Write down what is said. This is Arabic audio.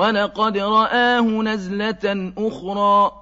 وَلَقَدْ رَآهُ نَزْلَةً أُخْرَىٰ.